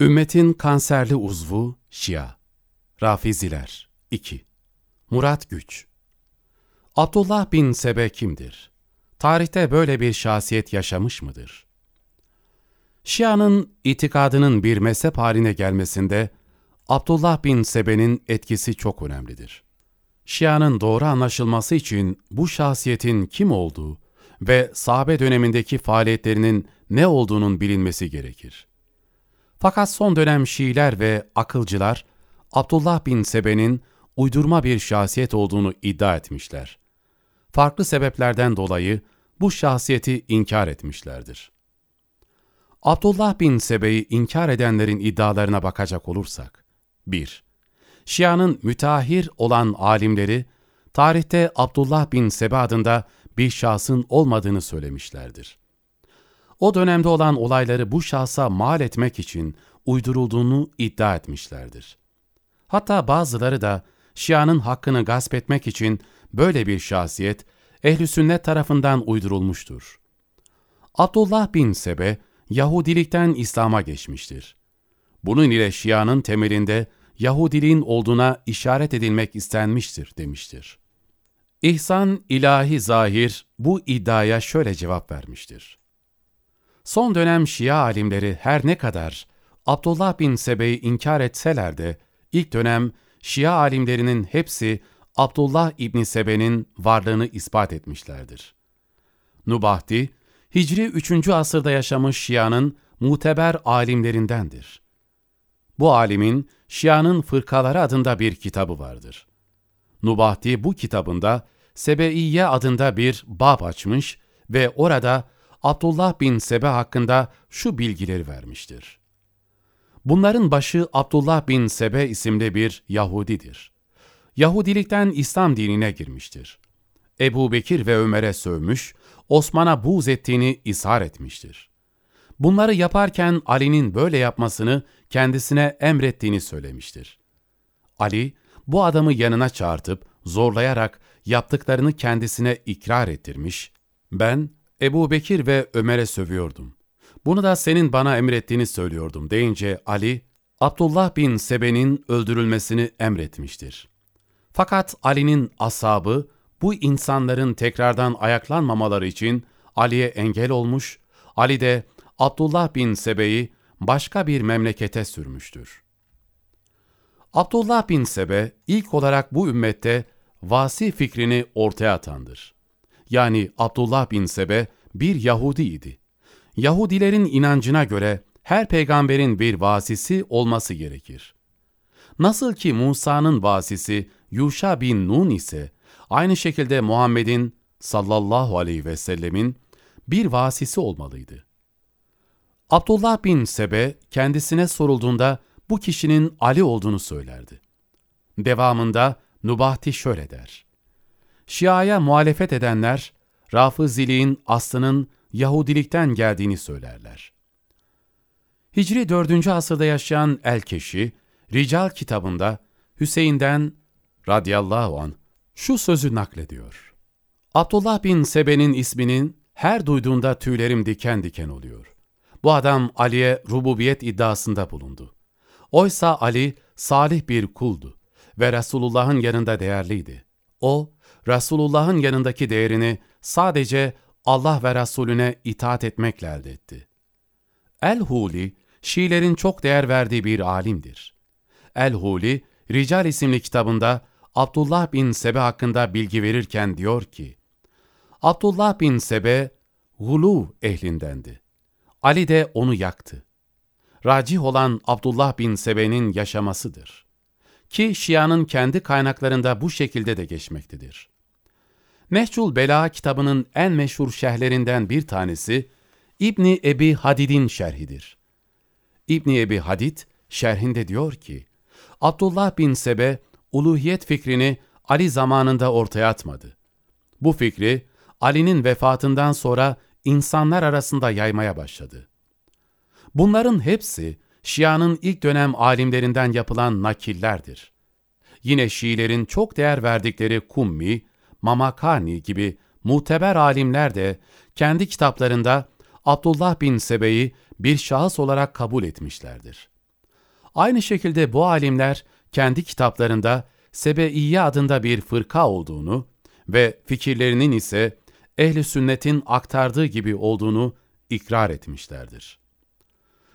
Ümmetin kanserli uzvu Şia. Rafiziler 2. Murat Güç Abdullah bin Sebe kimdir? Tarihte böyle bir şahsiyet yaşamış mıdır? Şia'nın itikadının bir mezhep haline gelmesinde Abdullah bin Sebe'nin etkisi çok önemlidir. Şia'nın doğru anlaşılması için bu şahsiyetin kim olduğu ve sahabe dönemindeki faaliyetlerinin ne olduğunun bilinmesi gerekir. Fakat son dönem Şiiler ve akılcılar, Abdullah bin Sebe'nin uydurma bir şahsiyet olduğunu iddia etmişler. Farklı sebeplerden dolayı bu şahsiyeti inkar etmişlerdir. Abdullah bin Sebe'yi inkar edenlerin iddialarına bakacak olursak, 1. Şia'nın müteahhir olan alimleri, tarihte Abdullah bin Sebe adında bir şahsın olmadığını söylemişlerdir. O dönemde olan olayları bu şahsa mal etmek için uydurulduğunu iddia etmişlerdir. Hatta bazıları da Şia'nın hakkını gasp etmek için böyle bir şahsiyet ehl sünnet tarafından uydurulmuştur. Abdullah bin Sebe, Yahudilikten İslam'a geçmiştir. Bunun ile Şia'nın temelinde Yahudiliğin olduğuna işaret edilmek istenmiştir demiştir. İhsan ilahi zahir bu iddiaya şöyle cevap vermiştir. Son dönem Şia alimleri her ne kadar Abdullah bin Sebe'yi inkar etseler de ilk dönem Şia alimlerinin hepsi Abdullah İbni Sebe'nin varlığını ispat etmişlerdir. Nubahti, Hicri 3. asırda yaşamış Şia'nın muteber alimlerindendir. Bu alimin Şia'nın Fırkaları adında bir kitabı vardır. Nubahti bu kitabında Sebeiye adında bir bab açmış ve orada Abdullah bin Sebe hakkında şu bilgileri vermiştir. Bunların başı Abdullah bin Sebe isimli bir Yahudidir. Yahudilikten İslam dinine girmiştir. Ebu Bekir ve Ömer'e sövmüş, Osman'a buğz ettiğini ishar etmiştir. Bunları yaparken Ali'nin böyle yapmasını kendisine emrettiğini söylemiştir. Ali, bu adamı yanına çağırtıp zorlayarak yaptıklarını kendisine ikrar ettirmiş, ben Ebu Bekir ve Ömer'e sövüyordum. Bunu da senin bana emrettiğini söylüyordum deyince Ali, Abdullah bin Sebe'nin öldürülmesini emretmiştir. Fakat Ali'nin asabı bu insanların tekrardan ayaklanmamaları için Ali'ye engel olmuş, Ali de Abdullah bin Sebe'yi başka bir memlekete sürmüştür. Abdullah bin Sebe ilk olarak bu ümmette vasi fikrini ortaya atandır. Yani Abdullah bin Sebe bir Yahudi idi. Yahudilerin inancına göre her peygamberin bir vasisi olması gerekir. Nasıl ki Musa'nın vasisi Yuşa bin Nun ise, aynı şekilde Muhammed'in sallallahu aleyhi ve sellemin bir vasisi olmalıydı. Abdullah bin Sebe kendisine sorulduğunda bu kişinin Ali olduğunu söylerdi. Devamında Nubahti şöyle der. Şia'ya muhalefet edenler, Rafıziliğin aslının Yahudilikten geldiğini söylerler. Hicri 4. asırda yaşayan Elkeşi, Rical kitabında Hüseyin'den radıyallahu an şu sözü naklediyor. Abdullah bin Sebe'nin isminin her duyduğunda tüylerim diken diken oluyor. Bu adam Ali'ye rububiyet iddiasında bulundu. Oysa Ali salih bir kuldu ve Resulullah'ın yanında değerliydi. O, Resulullah'ın yanındaki değerini sadece Allah ve Resulüne itaat etmekle elde etti. El-Huli, Şiilerin çok değer verdiği bir alimdir. El-Huli, Rical isimli kitabında Abdullah bin Sebe hakkında bilgi verirken diyor ki, Abdullah bin Sebe, hulu ehlindendi. Ali de onu yaktı. Racih olan Abdullah bin Sebe'nin yaşamasıdır. Ki Şia'nın kendi kaynaklarında bu şekilde de geçmektedir. Mehcul Bela kitabının en meşhur şerhlerinden bir tanesi İbni Ebi Hadid'in şerhidir. İbni Ebi Hadid şerhinde diyor ki, Abdullah bin Sebe uluhiyet fikrini Ali zamanında ortaya atmadı. Bu fikri Ali'nin vefatından sonra insanlar arasında yaymaya başladı. Bunların hepsi Şia'nın ilk dönem alimlerinden yapılan nakillerdir. Yine Şiilerin çok değer verdikleri Kummi, Mamakani gibi muteber alimler de kendi kitaplarında Abdullah bin Sebe'yi bir şahıs olarak kabul etmişlerdir. Aynı şekilde bu alimler kendi kitaplarında Sebeiye adında bir fırka olduğunu ve fikirlerinin ise ehli sünnetin aktardığı gibi olduğunu ikrar etmişlerdir.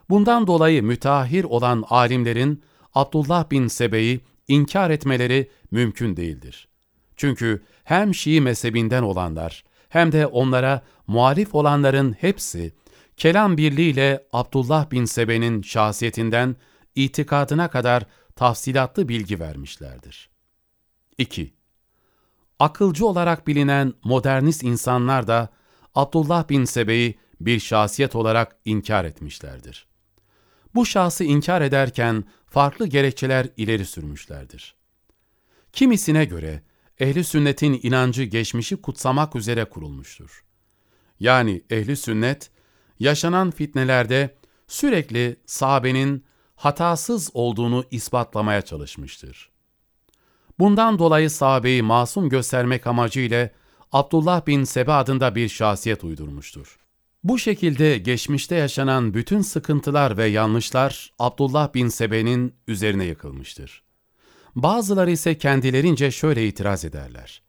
Bundan dolayı müteahhir olan alimlerin Abdullah bin Sebe'yi inkar etmeleri mümkün değildir. Çünkü hem Şii mezhebinden olanlar hem de onlara muhalif olanların hepsi kelam birliğiyle Abdullah bin Sebe'nin şahsiyetinden itikadına kadar tafsilatlı bilgi vermişlerdir. 2. Akılcı olarak bilinen modernist insanlar da Abdullah bin Sebe'yi bir şahsiyet olarak inkar etmişlerdir. Bu şahsı inkar ederken farklı gerekçeler ileri sürmüşlerdir. Kimisine göre ehli sünnetin inancı geçmişi kutsamak üzere kurulmuştur. Yani ehli sünnet yaşanan fitnelerde sürekli sahabenin hatasız olduğunu ispatlamaya çalışmıştır. Bundan dolayı sahabeyi masum göstermek amacıyla Abdullah bin Sebe adında bir şahsiyet uydurmuştur. Bu şekilde geçmişte yaşanan bütün sıkıntılar ve yanlışlar Abdullah bin Sebe'nin üzerine yıkılmıştır. Bazıları ise kendilerince şöyle itiraz ederler.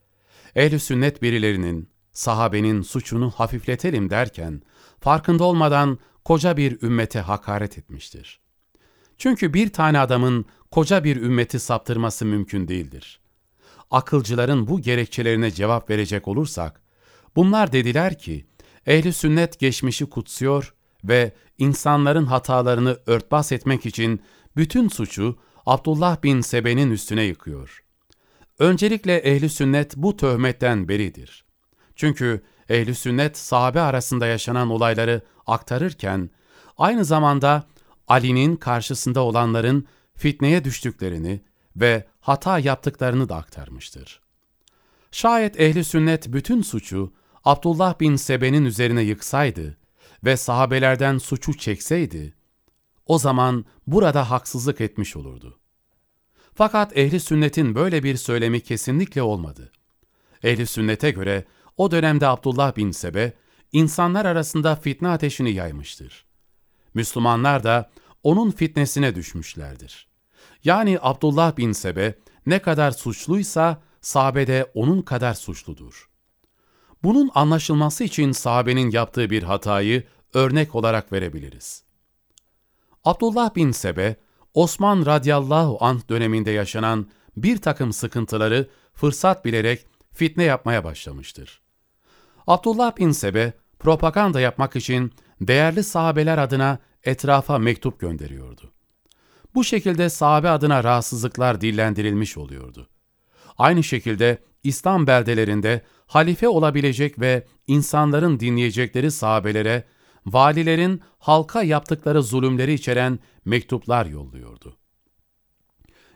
Ehl-i sünnet birilerinin, sahabenin suçunu hafifletelim derken, farkında olmadan koca bir ümmete hakaret etmiştir. Çünkü bir tane adamın koca bir ümmeti saptırması mümkün değildir. Akılcıların bu gerekçelerine cevap verecek olursak, bunlar dediler ki, ehli sünnet geçmişi kutsuyor ve insanların hatalarını örtbas etmek için bütün suçu Abdullah bin Sebe'nin üstüne yıkıyor. Öncelikle ehli sünnet bu töhmetten beridir. Çünkü ehli sünnet sahabe arasında yaşanan olayları aktarırken aynı zamanda Ali'nin karşısında olanların fitneye düştüklerini ve hata yaptıklarını da aktarmıştır. Şayet ehli sünnet bütün suçu Abdullah bin Sebe'nin üzerine yıksaydı ve sahabelerden suçu çekseydi, o zaman burada haksızlık etmiş olurdu. Fakat ehli sünnetin böyle bir söylemi kesinlikle olmadı. Ehli sünnete göre o dönemde Abdullah bin Sebe, insanlar arasında fitne ateşini yaymıştır. Müslümanlar da onun fitnesine düşmüşlerdir. Yani Abdullah bin Sebe ne kadar suçluysa sahabe de onun kadar suçludur. Bunun anlaşılması için sahabenin yaptığı bir hatayı örnek olarak verebiliriz. Abdullah bin Sebe, Osman radıyallahu anh döneminde yaşanan bir takım sıkıntıları fırsat bilerek fitne yapmaya başlamıştır. Abdullah bin Sebe, propaganda yapmak için değerli sahabeler adına etrafa mektup gönderiyordu. Bu şekilde sahabe adına rahatsızlıklar dillendirilmiş oluyordu. Aynı şekilde İslam beldelerinde halife olabilecek ve insanların dinleyecekleri sahabelere, valilerin halka yaptıkları zulümleri içeren mektuplar yolluyordu.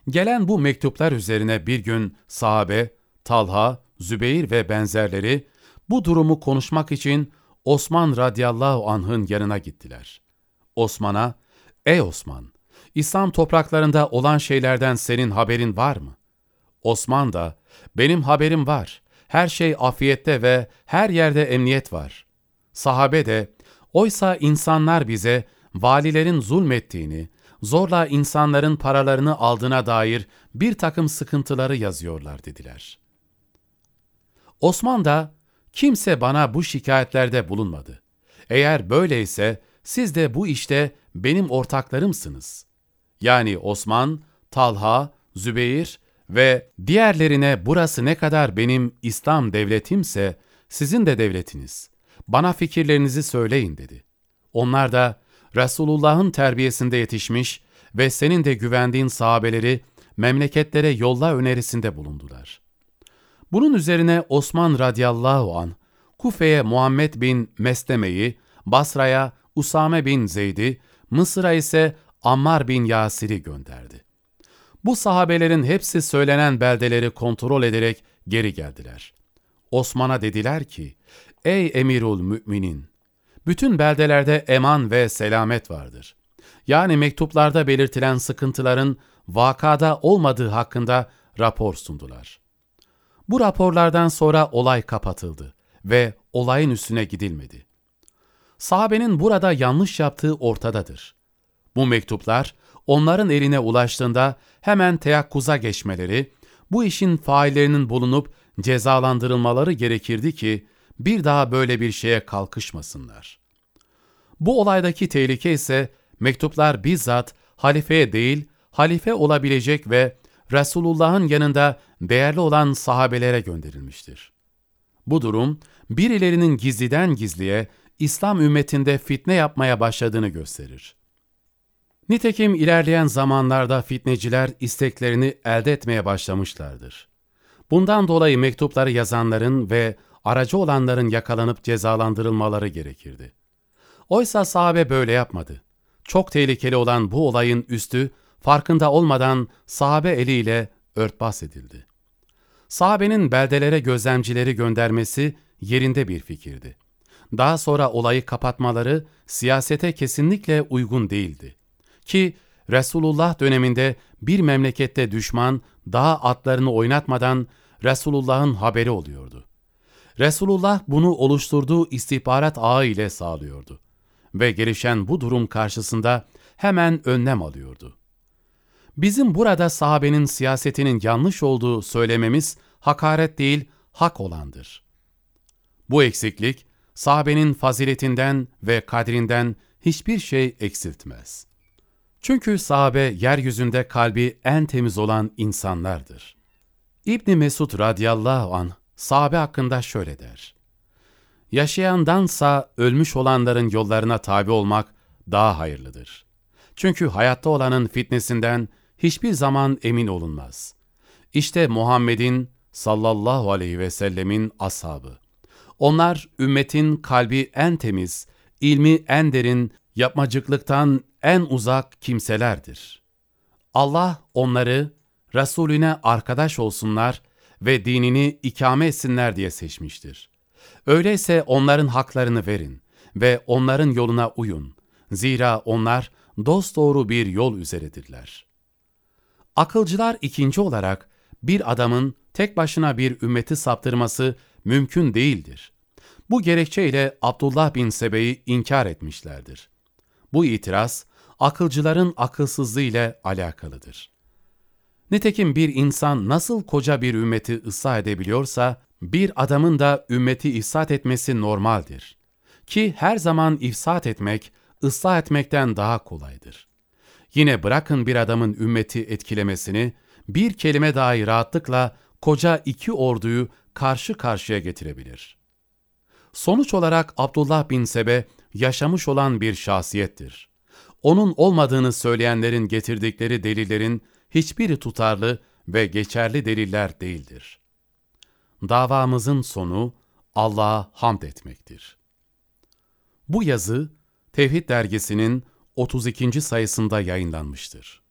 Gelen bu mektuplar üzerine bir gün sahabe, Talha, Zübeyir ve benzerleri bu durumu konuşmak için Osman radıyallahu anh'ın yanına gittiler. Osman'a, ''Ey Osman, İslam topraklarında olan şeylerden senin haberin var mı?'' Osman da, ''Benim haberim var. Her şey afiyette ve her yerde emniyet var.'' Sahabe de, ''Oysa insanlar bize valilerin zulmettiğini, zorla insanların paralarını aldığına dair bir takım sıkıntıları yazıyorlar.'' dediler. Osman da, ''Kimse bana bu şikayetlerde bulunmadı. Eğer böyleyse siz de bu işte benim ortaklarımsınız.'' Yani Osman, Talha, Zübeyir ve diğerlerine burası ne kadar benim İslam devletimse sizin de devletiniz. Bana fikirlerinizi söyleyin dedi. Onlar da Resulullah'ın terbiyesinde yetişmiş ve senin de güvendiğin sahabeleri memleketlere yolla önerisinde bulundular. Bunun üzerine Osman radıyallahu an Kufe'ye Muhammed bin Mesleme'yi, Basra'ya Usame bin Zeyd'i, Mısır'a ise Ammar bin Yasir'i gönderdi. Bu sahabelerin hepsi söylenen beldeleri kontrol ederek geri geldiler. Osman'a dediler ki, Ey emirul müminin! Bütün beldelerde eman ve selamet vardır. Yani mektuplarda belirtilen sıkıntıların vakada olmadığı hakkında rapor sundular. Bu raporlardan sonra olay kapatıldı ve olayın üstüne gidilmedi. Sahabenin burada yanlış yaptığı ortadadır. Bu mektuplar onların eline ulaştığında hemen teyakkuza geçmeleri, bu işin faillerinin bulunup cezalandırılmaları gerekirdi ki bir daha böyle bir şeye kalkışmasınlar. Bu olaydaki tehlike ise mektuplar bizzat halifeye değil, halife olabilecek ve Resulullah'ın yanında değerli olan sahabelere gönderilmiştir. Bu durum, birilerinin gizliden gizliye İslam ümmetinde fitne yapmaya başladığını gösterir. Nitekim ilerleyen zamanlarda fitneciler isteklerini elde etmeye başlamışlardır. Bundan dolayı mektupları yazanların ve aracı olanların yakalanıp cezalandırılmaları gerekirdi. Oysa sahabe böyle yapmadı. Çok tehlikeli olan bu olayın üstü farkında olmadan sahabe eliyle örtbas edildi. Sahabenin beldelere gözlemcileri göndermesi yerinde bir fikirdi. Daha sonra olayı kapatmaları siyasete kesinlikle uygun değildi. Ki Resulullah döneminde bir memlekette düşman daha atlarını oynatmadan Resulullah'ın haberi oluyordu. Resulullah bunu oluşturduğu istihbarat ağı ile sağlıyordu ve gelişen bu durum karşısında hemen önlem alıyordu. Bizim burada sahabenin siyasetinin yanlış olduğu söylememiz hakaret değil, hak olandır. Bu eksiklik, sahabenin faziletinden ve kadrinden hiçbir şey eksiltmez. Çünkü sahabe yeryüzünde kalbi en temiz olan insanlardır. İbni Mesud radıyallahu an sahabe hakkında şöyle der. Yaşayandansa ölmüş olanların yollarına tabi olmak daha hayırlıdır. Çünkü hayatta olanın fitnesinden hiçbir zaman emin olunmaz. İşte Muhammed'in sallallahu aleyhi ve sellemin ashabı. Onlar ümmetin kalbi en temiz, ilmi en derin, yapmacıklıktan en uzak kimselerdir. Allah onları Resulüne arkadaş olsunlar ve dinini ikame etsinler diye seçmiştir. Öyleyse onların haklarını verin ve onların yoluna uyun. Zira onlar dosdoğru bir yol üzeredirler. Akılcılar ikinci olarak bir adamın tek başına bir ümmeti saptırması mümkün değildir. Bu gerekçeyle Abdullah bin Sebe'yi inkar etmişlerdir. Bu itiraz, akılcıların akılsızlığı ile alakalıdır. Nitekim bir insan nasıl koca bir ümmeti ıslah edebiliyorsa, bir adamın da ümmeti ifsat etmesi normaldir. Ki her zaman ifsat etmek, ıslah etmekten daha kolaydır. Yine bırakın bir adamın ümmeti etkilemesini, bir kelime dahi rahatlıkla koca iki orduyu karşı karşıya getirebilir. Sonuç olarak Abdullah bin Sebe yaşamış olan bir şahsiyettir. Onun olmadığını söyleyenlerin getirdikleri delillerin hiçbiri tutarlı ve geçerli deliller değildir. Davamızın sonu Allah'a hamd etmektir. Bu yazı Tevhid dergisinin 32. sayısında yayınlanmıştır.